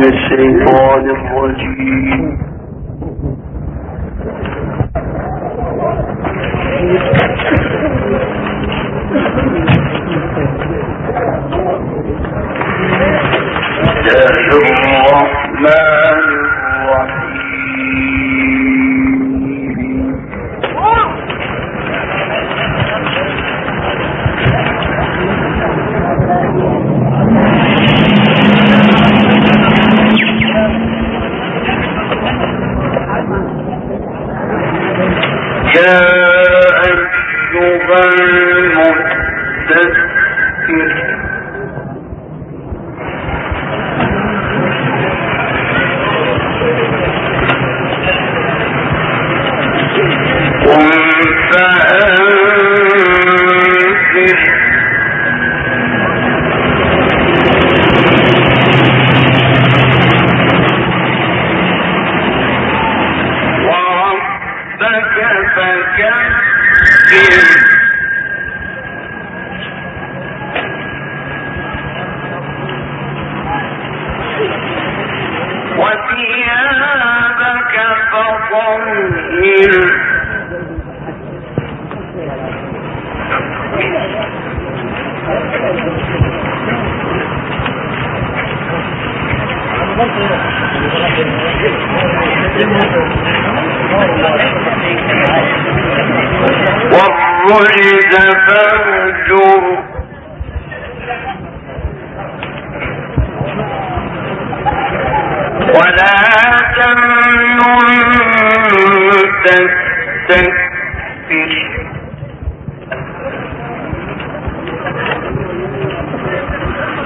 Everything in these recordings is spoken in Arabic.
من الشيطان الرجيم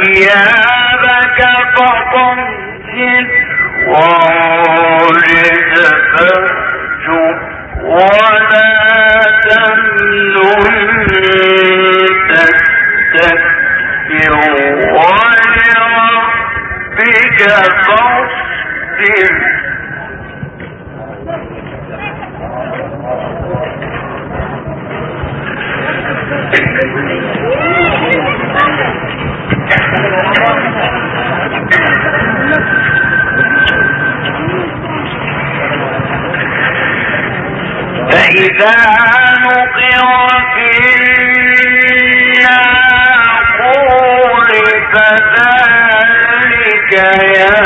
وثيابك فطهر ورجز فاهجر ولا تستكبر ولربك فاصبر. فإذا نقر في الناقور فذلك يومئذ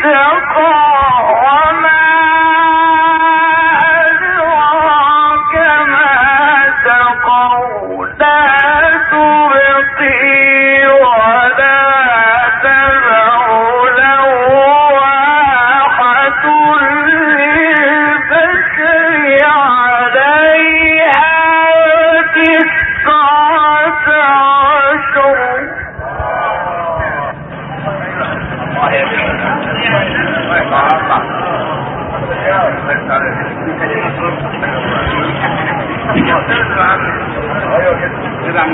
I'll. รัง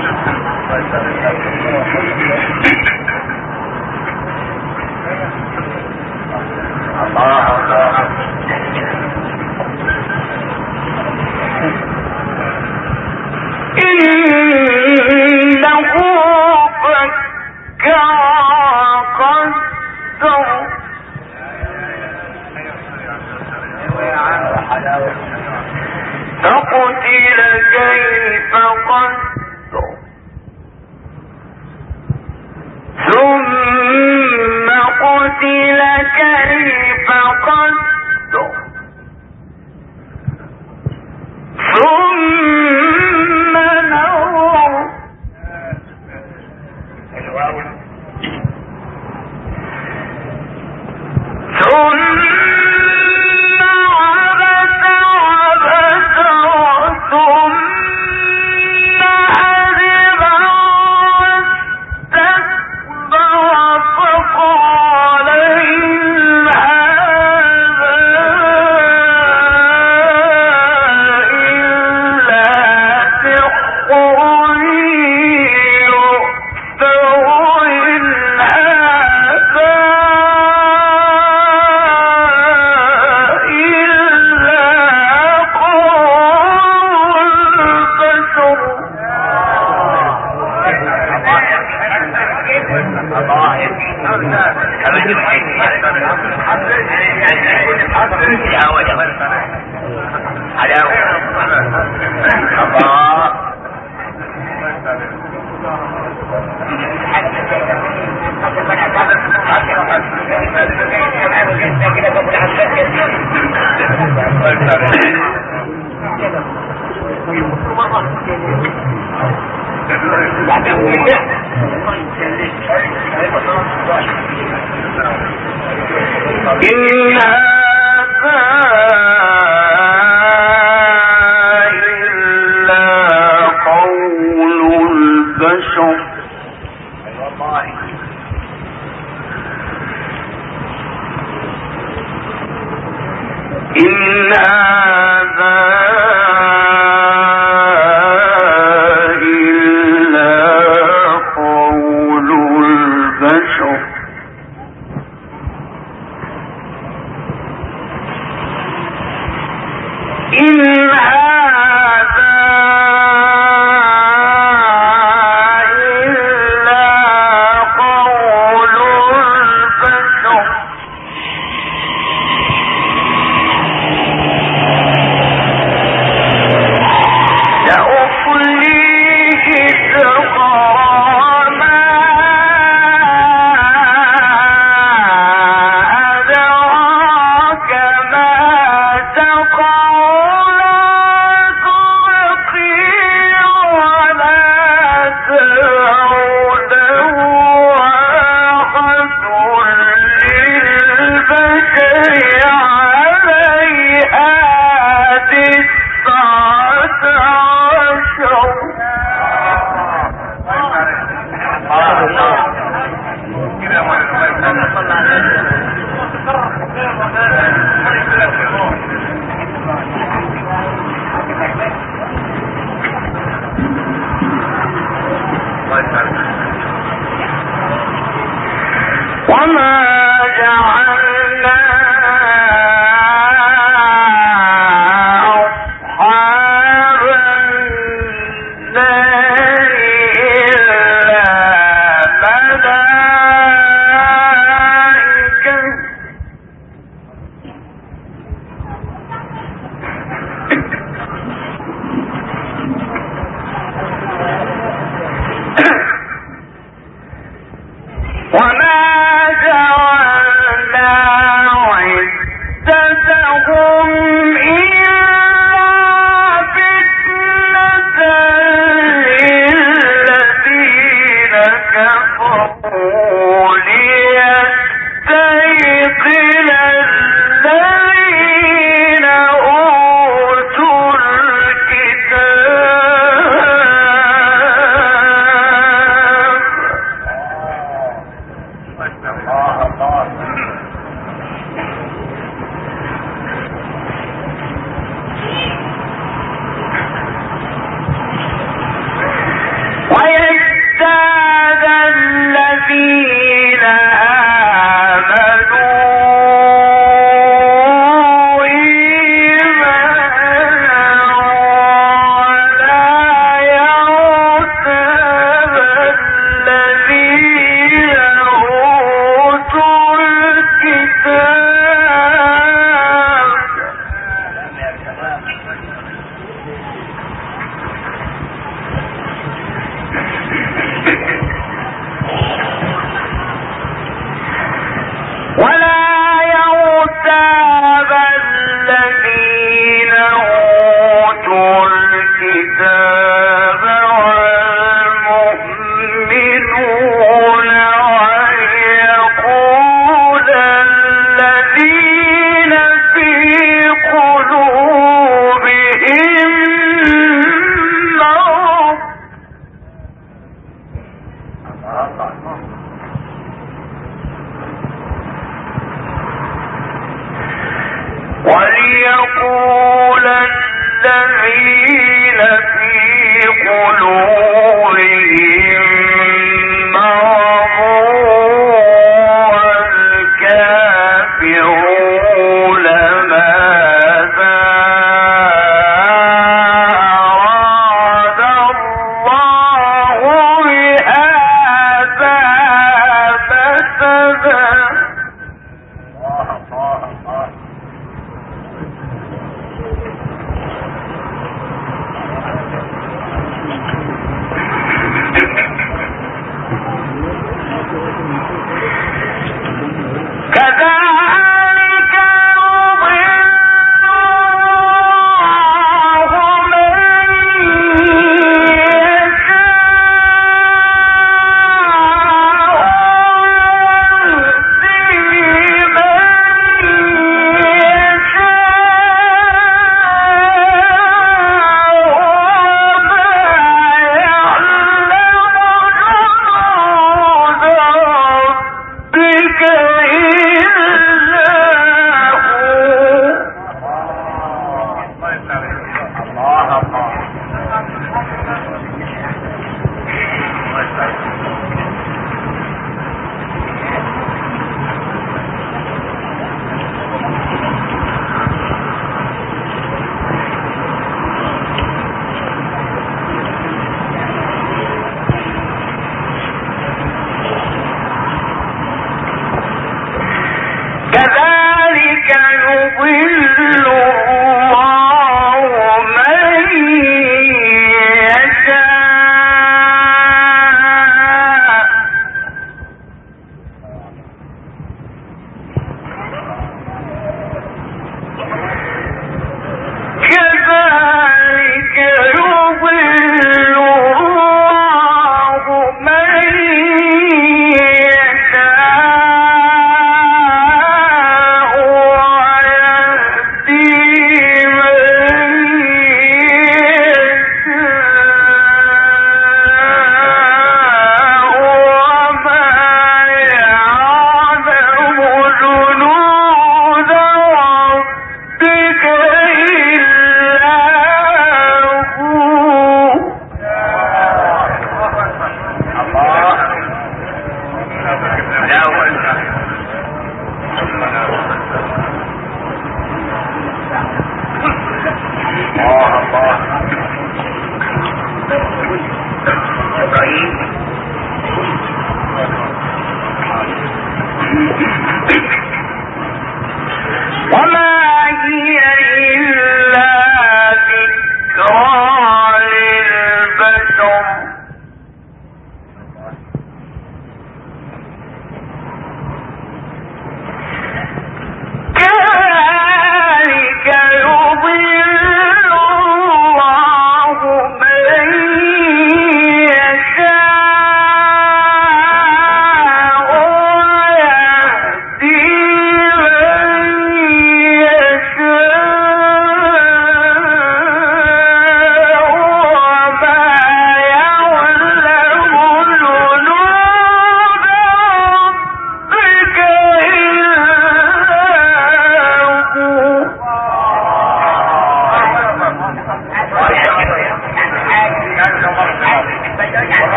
سحر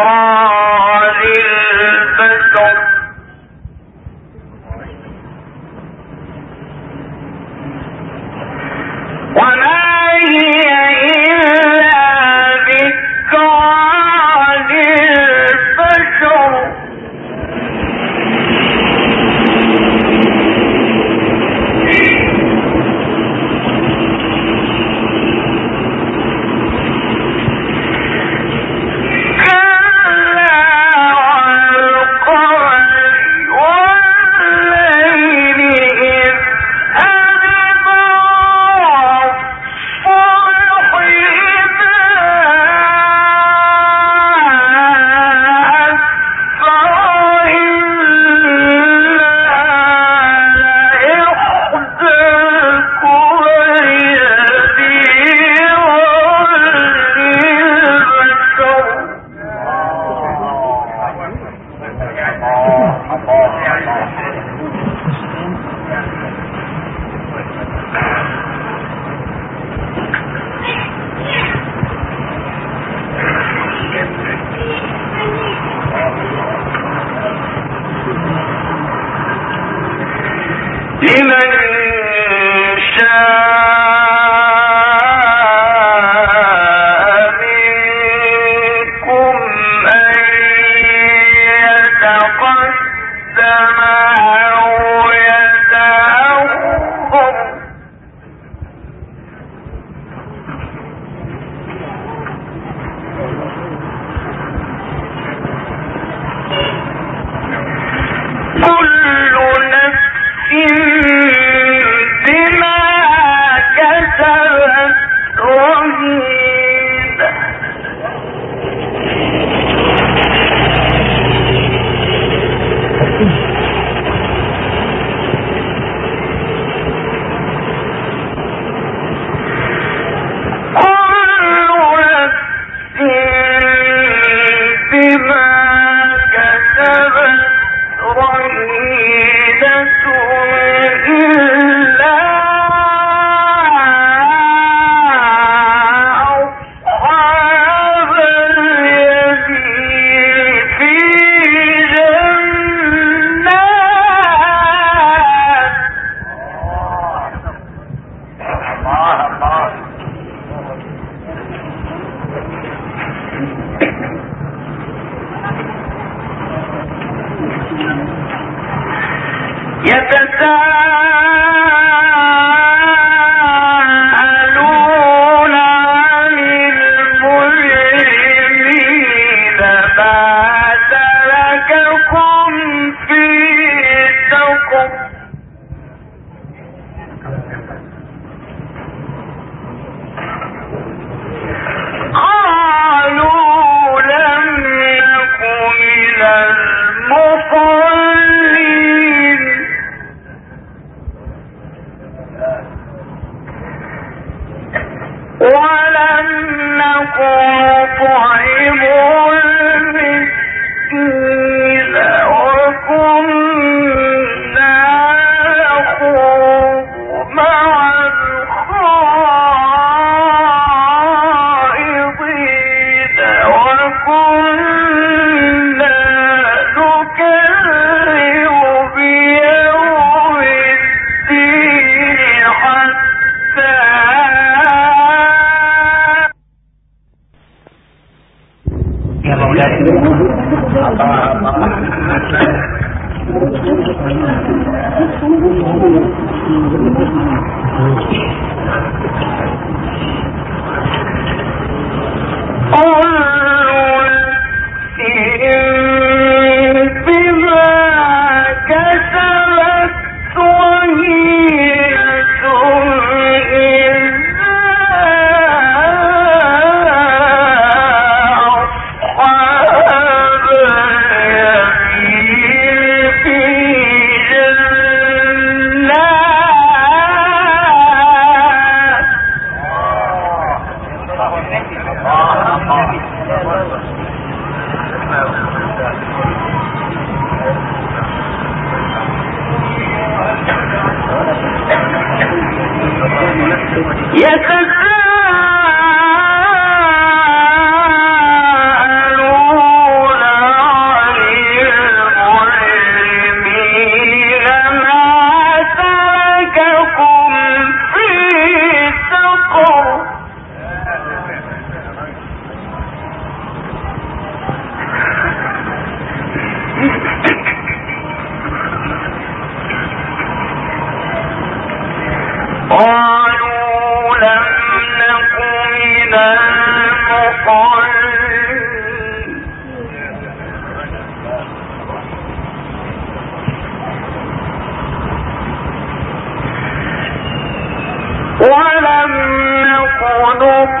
ذكرى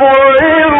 نطعم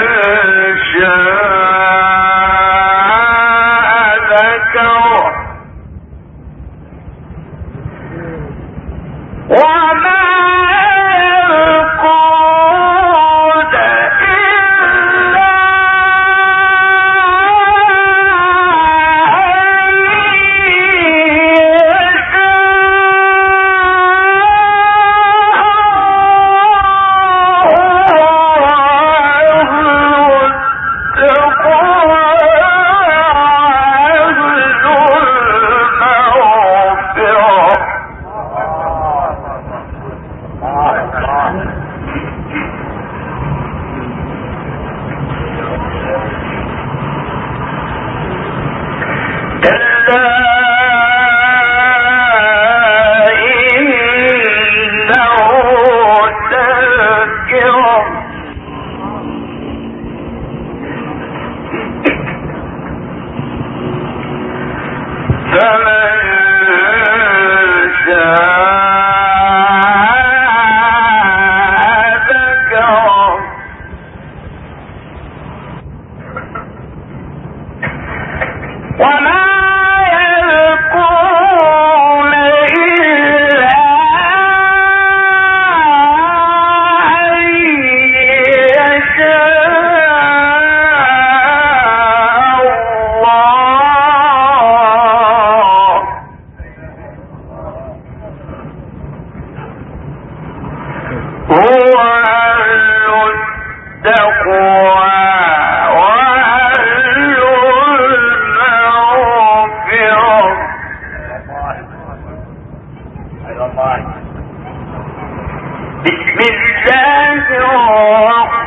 بسم الله الرحمن